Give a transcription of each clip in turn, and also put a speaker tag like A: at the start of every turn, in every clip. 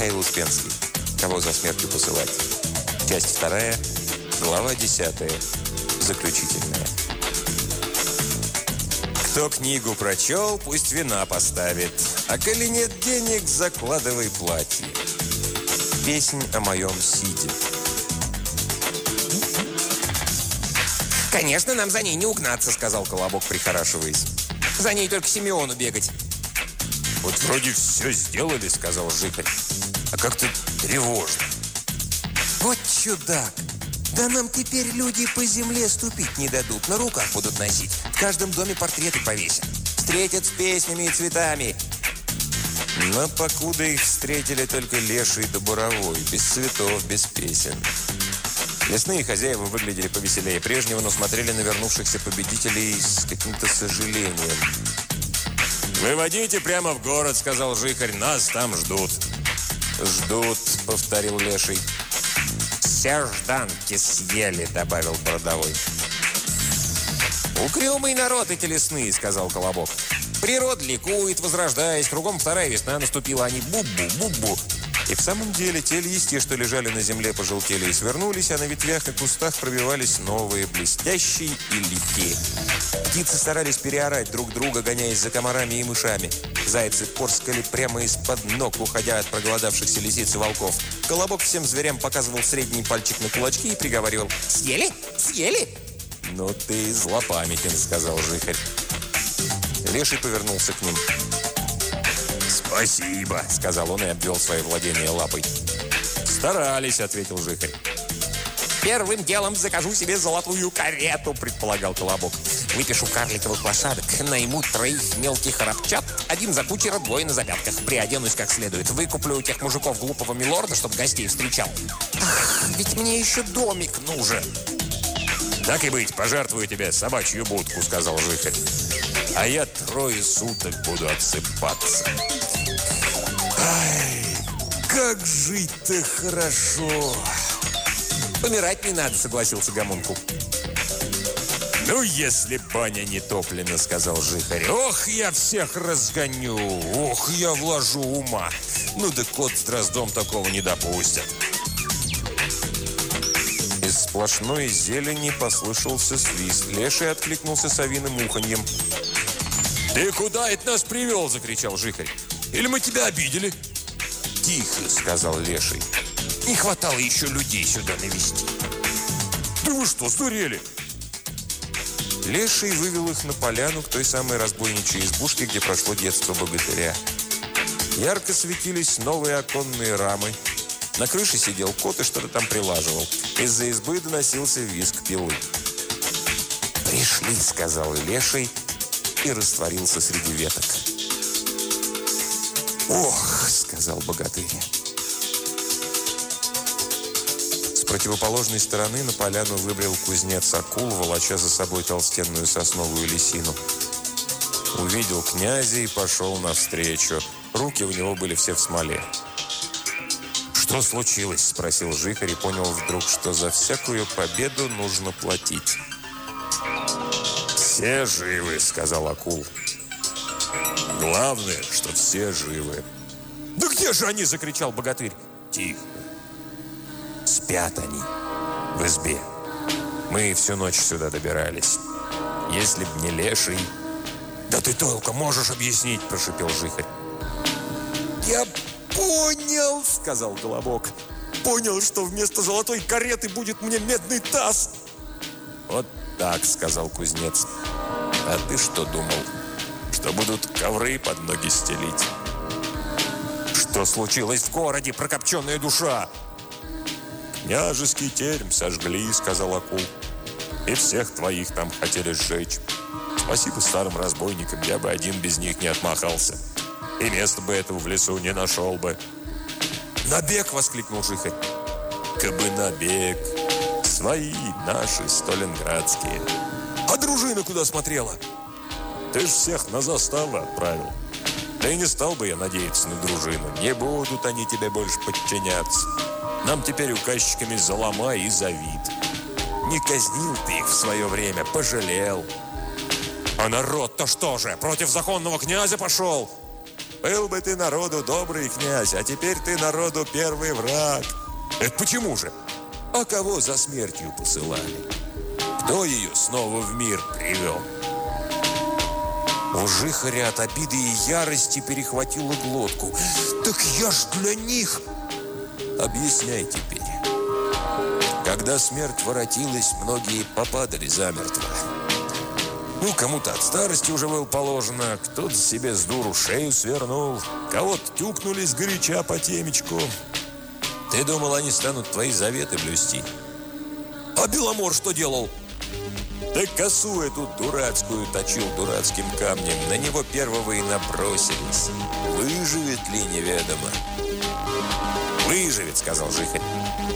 A: Михаил Успенский. Кого за смертью посылать? Часть вторая, глава десятая, заключительная. Кто книгу прочел, пусть вина поставит. А коли нет денег, закладывай платье. Песнь о моем сиде.
B: «Конечно, нам за ней не угнаться», — сказал Колобок, прихорашиваясь. «За ней только Симеону бегать».
A: «Вот вроде все сделали», — сказал Жихарь. «А как-то тревожно».
B: «Вот чудак! Да нам теперь люди по земле ступить не дадут, на руках будут носить. В каждом доме портреты повесят. Встретят с песнями и цветами».
A: Но покуда их встретили только леший да буровой, без цветов, без песен. Лесные хозяева выглядели повеселее прежнего, но смотрели на вернувшихся победителей с каким-то сожалением. «Выводите прямо в город», — сказал Жихарь, — «нас там ждут». «Ждут», — повторил Леший.
B: «Все жданки съели», — добавил Бородовой. «Укрюмый народ эти лесные», — сказал Колобок. «Природа ликует, возрождаясь, кругом вторая весна наступила, они бу-бу-бу-бу».
A: И в самом деле те листья, что лежали на земле, пожелтели и свернулись, а на ветвях и кустах пробивались новые, блестящие и легкие. Птицы старались переорать друг друга, гоняясь за комарами и мышами. Зайцы порскали прямо из-под ног, уходя от проголодавшихся лисиц и волков. Колобок всем зверям показывал средний пальчик на кулачки и приговаривал
B: «Съели? Съели?»
A: «Ну ты злопамятен», — сказал Жихарь. Леший повернулся к ним. «Спасибо», — сказал он и обвел свои владения лапой. «Старались», — ответил Жихарь.
B: «Первым делом закажу себе золотую карету», — предполагал Колобок. «Выпишу карликовых лошадок, найму троих мелких рабчат, один за кучера, двое на запятках. Приоденусь как следует. Выкуплю у тех мужиков глупого милорда, чтобы гостей встречал. Ах, ведь мне еще домик нужен».
A: «Так и быть, пожертвую тебе собачью будку», — сказал Жихарь. «А я трое суток буду отсыпаться».
B: «Ай, как жить-то хорошо!» «Помирать не надо», — согласился Гомункул.
A: «Ну, если баня не топлена», — сказал Жихарь. «Ох, я всех разгоню! Ох, я вложу ума! Ну да кот с дроздом такого не допустят!» Из сплошной зелени послышался свист. Леший откликнулся совиным уханьем. «Ты куда это нас привел?» – закричал Жихарь. «Или мы тебя обидели?» «Тихо!» – сказал Леший. «Не хватало еще людей сюда навести». «Да вы что, сдурели?» Леший вывел их на поляну к той самой разбойничьей избушке, где прошло детство богатыря. Ярко светились новые оконные рамы. На крыше сидел кот и что-то там прилаживал. Из-за избы доносился визг пилы. «Пришли», — сказал Леший и растворился среди веток. «Ох», — сказал богатырь. С противоположной стороны на поляну выбрел кузнец акул, волоча за собой толстенную сосновую лисину. Увидел князя и пошел навстречу. Руки у него были все в смоле. «Что случилось?» – спросил Жихарь и понял вдруг, что за всякую победу нужно платить. «Все живы», – сказал Акул. «Главное, что все живы». «Да где же они?» – закричал богатырь. «Тихо. Спят они в избе. Мы всю ночь сюда добирались. Если б не леший...» «Да ты только можешь объяснить!» – прошипел Жихарь.
B: «Я понял!» – сказал Колобок. «Понял, что вместо золотой кареты будет мне медный таз!»
A: «Вот так!» – сказал кузнец. «А ты что думал? Что будут ковры под ноги стелить?» «Что случилось в городе, прокопченная душа?» «Княжеский терем сожгли», — сказал Акул. «И всех твоих там хотели сжечь. Спасибо старым разбойникам, я бы один без них не отмахался. И места бы этого в лесу не нашел бы».
B: «Набег!» — воскликнул Жихарь.
A: «Кабы набег! Свои, наши, сталинградские».
B: «А дружина куда смотрела?»
A: «Ты ж всех на заставу отправил». Да и не стал бы я надеяться на дружину. Не будут они тебе больше подчиняться. Нам теперь указчиками залома и завид. Не казнил ты их в свое время, пожалел.
B: А народ-то что же, против законного князя пошел?
A: Был бы ты народу добрый князь, а теперь ты народу первый враг. Это почему же? А кого за смертью посылали? Кто ее снова в мир привел? У Жихаря от обиды и ярости перехватило глотку. «Так я ж для них!» «Объясняй теперь». Когда смерть воротилась, многие попадали замертво. Ну, кому-то от старости уже было положено, кто-то себе с дуру шею свернул, кого-то тюкнулись горяча по темечку. Ты думал, они станут твои заветы блюсти? А Беломор что делал? Да косу эту дурацкую точил дурацким камнем. На него первого и набросились. Выживет ли, неведомо. «Выживет», — сказал Жихарь.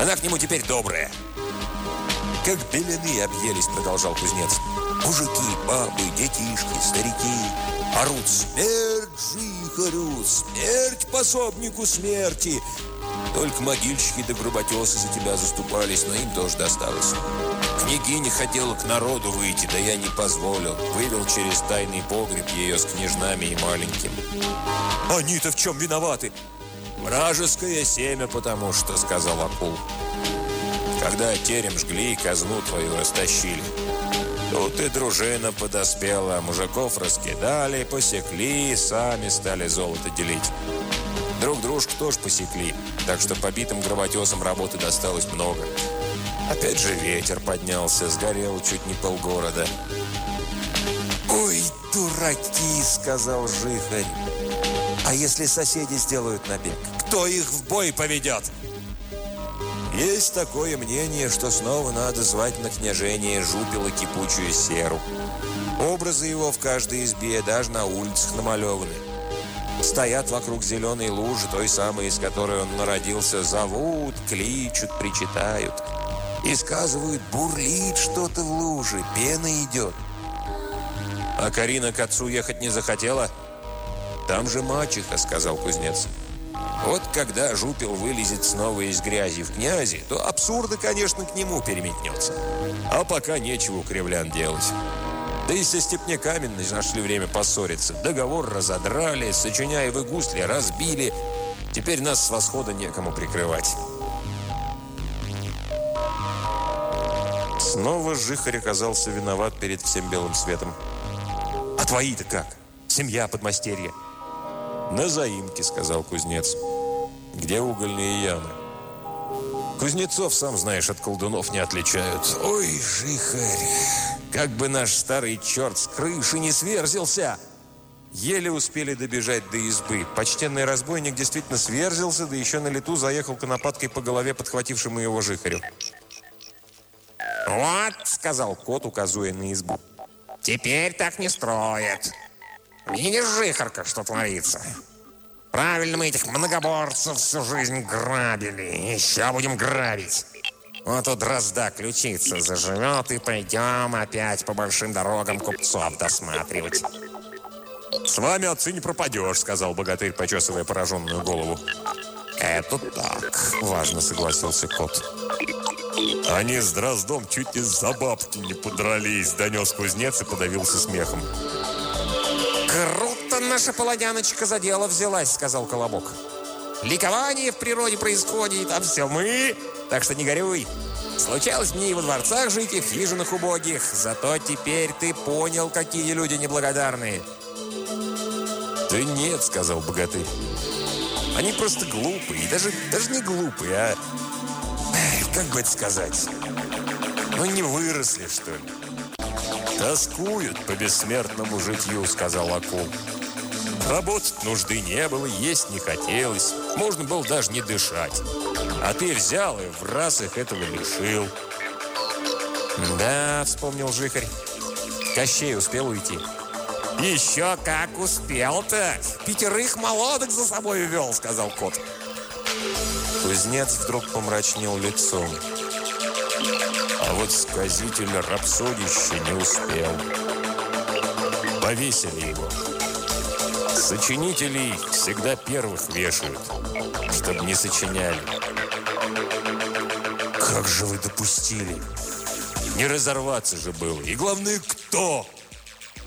A: «Она к нему теперь добрая». «Как белины объелись», — продолжал кузнец. Мужики, бабы, детишки, старики орут «Смерть жихарю! Смерть пособнику смерти!» Только могильщики да груботесы за тебя заступались, но им тоже досталось. Княгиня хотела к народу выйти, да я не позволил. Вывел через тайный погреб ее с княжнами и маленьким. Они-то в чем виноваты? Вражеское семя, потому что, сказал Акул. Когда терем жгли, казну твою растащили. Тут и дружина подоспела, мужиков раскидали, посекли, сами стали золото делить. Дружку тоже посекли, так что побитым гроботесам работы досталось много. Опять же ветер поднялся, сгорел чуть не полгорода. «Ой, дураки!» — сказал Жихарь. «А если соседи сделают набег? Кто их в бой поведет?» Есть такое мнение, что снова надо звать на княжение жупила кипучую серу. Образы его в каждой избе, даже на улицах намалеваны. Стоят вокруг зеленой лужи, той самой, из которой он народился, зовут, кличут, причитают. И сказывают, бурлит что-то в луже, пена идет. А Карина к отцу ехать не захотела? Там же мачеха, сказал кузнец. Вот когда жупел вылезет снова из грязи в князи, то абсурда, конечно, к нему переметнется. А пока нечего у кривлян делать. Да и со степняками нашли время поссориться. Договор разодрали, сочиняевы гусли разбили. Теперь нас с восхода некому прикрывать. Снова Жихарь оказался виноват перед всем белым светом. «А твои-то как? Семья, подмастерье?» «На заимке», — сказал кузнец. «Где угольные ямы?» «Кузнецов, сам знаешь, от колдунов не отличают. Ой, жихарь, как бы наш старый черт с крыши не сверзился!» Еле успели добежать до избы. Почтенный разбойник действительно сверзился, да еще на лету заехал конопаткой по голове подхватившему его жихарю.
B: «Вот», — сказал кот, указывая на избу, — «теперь так не строят». Видишь, жихарка, что творится? Правильно мы этих многоборцев всю жизнь грабили. Еще будем грабить. Вот тут дрозда ключица заживет, и пойдем опять по большим дорогам купцов досматривать.
A: «С вами, отцы, не пропадешь», — сказал богатырь, почесывая пораженную голову.
B: «Это так», — важно согласился кот.
A: «Они с Дроздом чуть из-за бабки не подрались», — донес кузнец и подавился смехом.
B: «Круто наша полоняночка за дело взялась», — сказал Колобок. «Ликование в природе происходит, а все мы, так что не горюй. Случалось мне и во дворцах жить, и в хижинах убогих. Зато теперь ты понял, какие люди неблагодарные».
A: «Да нет», — сказал богатырь. «Они просто глупые, даже, даже не глупые, а... Как бы это сказать? Ну, не выросли, что ли?» «Тоскуют по бессмертному житью», — сказал акул. «Работать нужды не было, есть не хотелось. Можно было даже не дышать. А ты взял и в раз их этого лишил».
B: «Да», — вспомнил Жихарь. Кощей успел уйти. «Еще как успел-то! Пятерых молодок за собой вел», — сказал кот.
A: Кузнец вдруг помрачнел лицом. А вот сказитель рапсодище не успел. Повесили его. Сочинителей всегда первых вешают, чтобы не сочиняли. Как же вы допустили? Не разорваться же было. И главное, кто?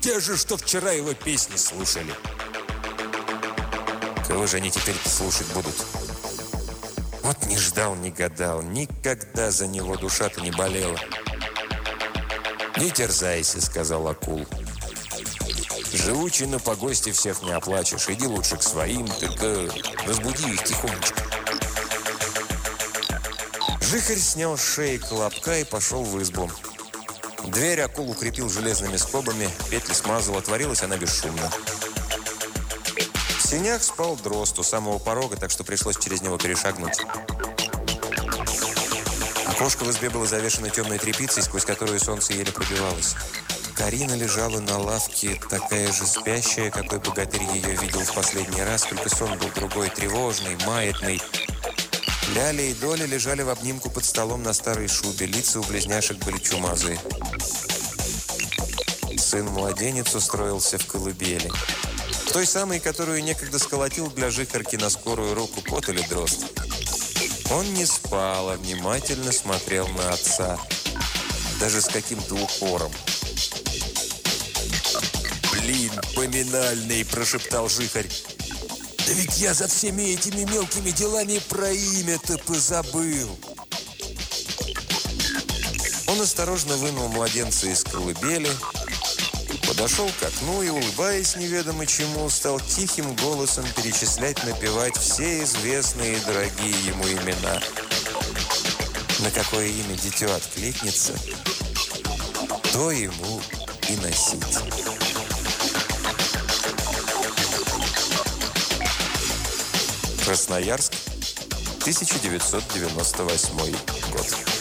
A: Те же, что вчера его песни слушали. Кого же они теперь слушать будут? Вот не ждал, не гадал. Никогда за него душа-то не болела. «Не терзайся», — сказал акул. «Живучий на погосте всех не оплачешь. Иди лучше к своим, только разбуди их тихонечко». Жихарь снял с шеи колобка и пошел в избу. Дверь акул укрепил железными скобами, петли смазал, отворилась она бесшумно. В сенях спал дрозд у самого порога, так что пришлось через него перешагнуть. Окошко в избе было завешено темной тряпицей, сквозь которую солнце еле пробивалось. Карина лежала на лавке, такая же спящая, какой богатырь ее видел в последний раз, только сон был другой, тревожный, маятный. Ляля и Доля лежали в обнимку под столом на старой шубе, лица у близняшек были чумазые. Сын-младенец устроился в колыбели. Той самой, которую некогда сколотил для жихарки на скорую руку кот или дрозд. Он не спал, а внимательно смотрел на отца. Даже с каким-то упором. «Блин, поминальный!» – прошептал жихарь. «Да ведь я за всеми этими мелкими делами про имя-то позабыл!» Он осторожно вынул младенца из колыбели, Подошел к окну и, улыбаясь неведомо чему, стал тихим голосом перечислять, напевать все известные и дорогие ему имена. На какое имя дитё откликнется, то ему и носить. Красноярск, 1998 год.